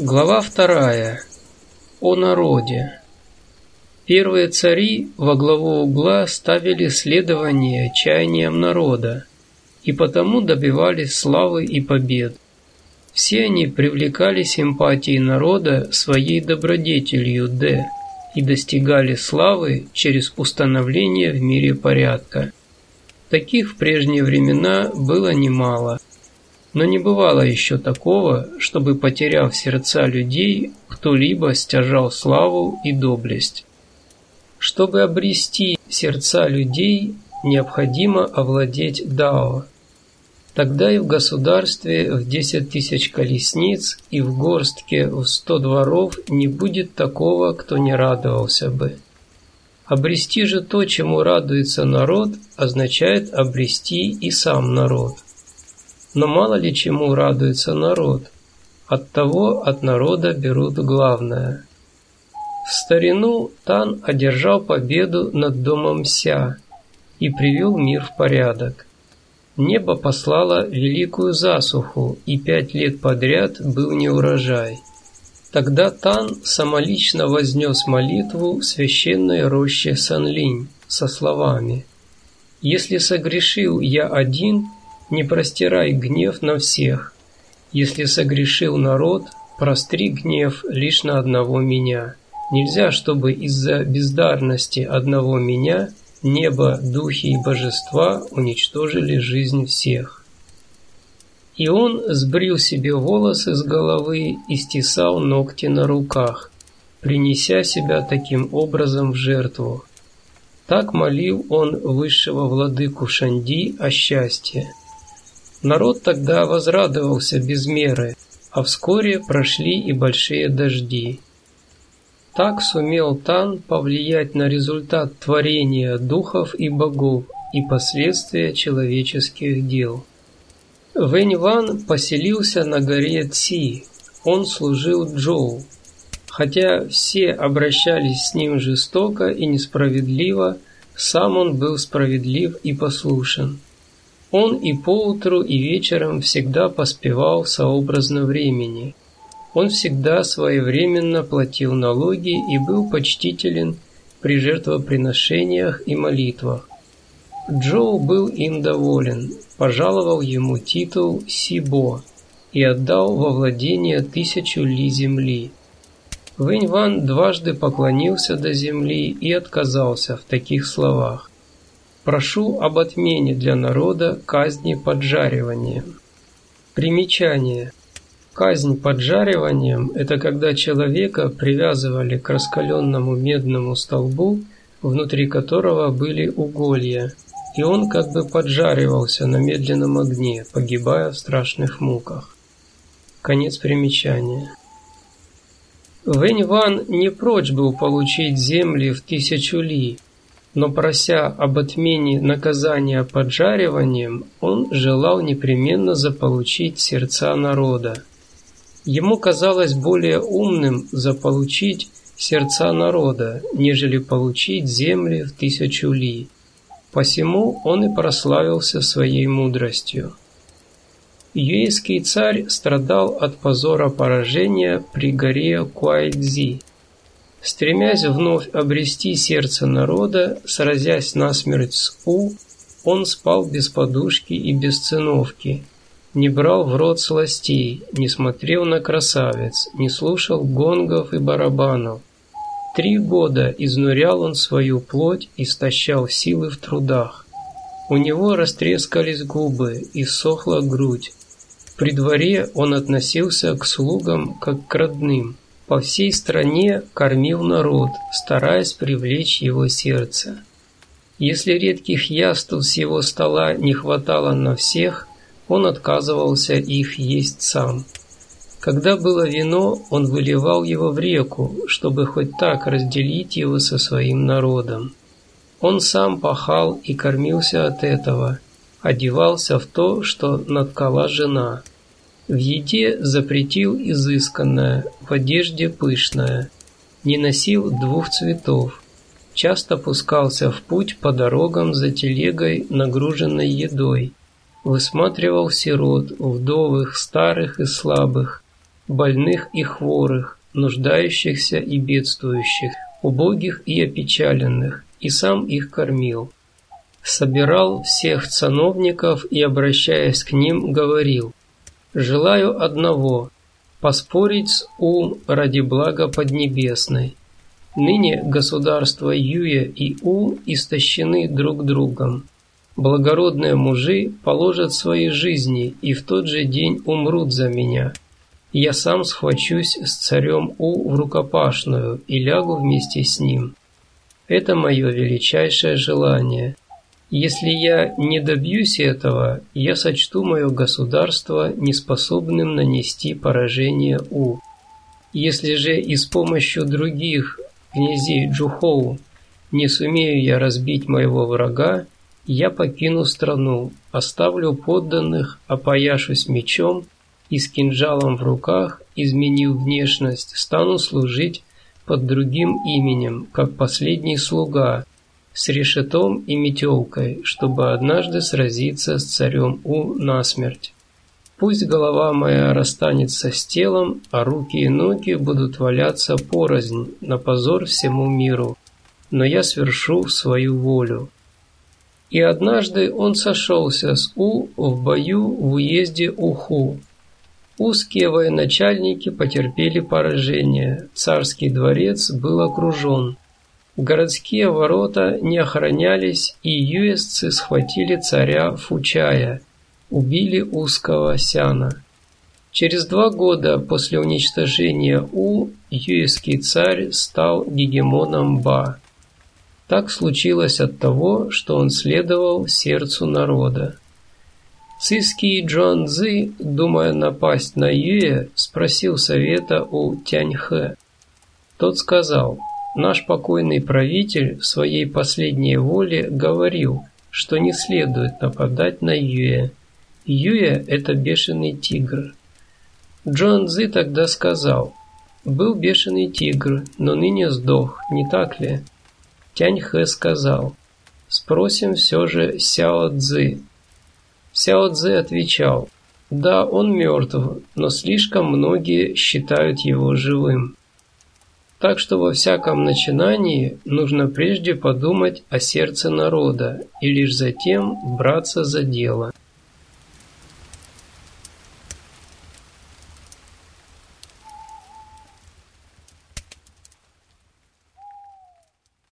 Глава вторая. О народе. Первые цари во главу угла ставили следование чаяниям народа, и потому добивались славы и побед. Все они привлекали симпатии народа своей добродетелью Д и достигали славы через установление в мире порядка. Таких в прежние времена было немало – но не бывало еще такого, чтобы, потеряв сердца людей, кто-либо стяжал славу и доблесть. Чтобы обрести сердца людей, необходимо овладеть Дао. Тогда и в государстве в десять тысяч колесниц и в горстке в сто дворов не будет такого, кто не радовался бы. Обрести же то, чему радуется народ, означает обрести и сам народ. Но мало ли чему радуется народ. От того от народа берут главное. В старину Тан одержал победу над домом Ся и привел мир в порядок. Небо послало великую засуху, и пять лет подряд был неурожай. Тогда Тан самолично вознес молитву в священной роще Санлинь со словами «Если согрешил я один, не простирай гнев на всех. Если согрешил народ, простри гнев лишь на одного меня. Нельзя, чтобы из-за бездарности одного меня небо, духи и божества уничтожили жизнь всех. И он сбрил себе волосы с головы и стесал ногти на руках, принеся себя таким образом в жертву. Так молил он высшего владыку Шанди о счастье. Народ тогда возрадовался без меры, а вскоре прошли и большие дожди. Так сумел Тан повлиять на результат творения духов и богов и последствия человеческих дел. Вэнь Ван поселился на горе Ци, он служил Джоу. Хотя все обращались с ним жестоко и несправедливо, сам он был справедлив и послушен. Он и поутру, и вечером всегда поспевал сообразно времени. Он всегда своевременно платил налоги и был почтителен при жертвоприношениях и молитвах. Джоу был им доволен, пожаловал ему титул Сибо и отдал во владение тысячу ли земли. Вэнь Ван дважды поклонился до земли и отказался в таких словах. Прошу об отмене для народа казни поджариванием. Примечание. Казнь поджариванием – это когда человека привязывали к раскаленному медному столбу, внутри которого были уголья, и он как бы поджаривался на медленном огне, погибая в страшных муках. Конец примечания. Вэнь Ван не прочь был получить земли в тысячу ли, но прося об отмене наказания поджариванием, он желал непременно заполучить сердца народа. Ему казалось более умным заполучить сердца народа, нежели получить земли в тысячу ли. Посему он и прославился своей мудростью. Юэйский царь страдал от позора поражения при горе Куайдзи, Стремясь вновь обрести сердце народа, сразясь насмерть с У, он спал без подушки и без циновки, не брал в рот сластей, не смотрел на красавец, не слушал гонгов и барабанов. Три года изнурял он свою плоть и истощал силы в трудах. У него растрескались губы и сохла грудь. При дворе он относился к слугам как к родным – по всей стране кормил народ, стараясь привлечь его сердце. Если редких яств с его стола не хватало на всех, он отказывался их есть сам. Когда было вино, он выливал его в реку, чтобы хоть так разделить его со своим народом. Он сам пахал и кормился от этого, одевался в то, что наткала жена – в еде запретил изысканное, в одежде пышное. Не носил двух цветов. Часто пускался в путь по дорогам за телегой, нагруженной едой. Высматривал сирот, вдовых, старых и слабых. больных и хворых, нуждающихся и бедствующих, убогих и опечаленных, и сам их кормил. Собирал всех цановников и, обращаясь к ним, говорил, «Желаю одного – поспорить с ум ради блага Поднебесной. Ныне государства Юя и У истощены друг другом. Благородные мужи положат свои жизни и в тот же день умрут за меня. Я сам схвачусь с царем У в рукопашную и лягу вместе с ним. Это мое величайшее желание. Если я не добьюсь этого, я сочту мое государство неспособным нанести поражение У. Если же и с помощью других князей Джухоу не сумею я разбить моего врага, я покину страну, оставлю подданных, опояшусь мечом и с кинжалом в руках, изменив внешность, стану служить под другим именем, как последний слуга, с решетом и метелкой, чтобы однажды сразиться с царем У насмерть. Пусть голова моя расстанется с телом, а руки и ноги будут валяться порознь на позор всему миру, но я свершу свою волю. И однажды он сошелся с У в бою в уезде Уху, Узкие военачальники потерпели поражение, царский дворец был окружен. Городские ворота не охранялись, и юесцы схватили царя Фучая, убили узкого Сяна. Через два года после уничтожения У юэский царь стал гегемоном Ба. Так случилось от того, что он следовал сердцу народа. Циский Джон Цзы, думая напасть на Юэ, спросил совета у Тяньхэ. Тот сказал, наш покойный правитель в своей последней воле говорил, что не следует нападать на Юэ. Юэ – это бешеный тигр. Джон Цзы тогда сказал, был бешеный тигр, но ныне сдох, не так ли? Тяньхэ сказал, спросим все же Сяо Цзы, Сяо Цзэ отвечал, да, он мертв, но слишком многие считают его живым. Так что во всяком начинании нужно прежде подумать о сердце народа и лишь затем браться за дело.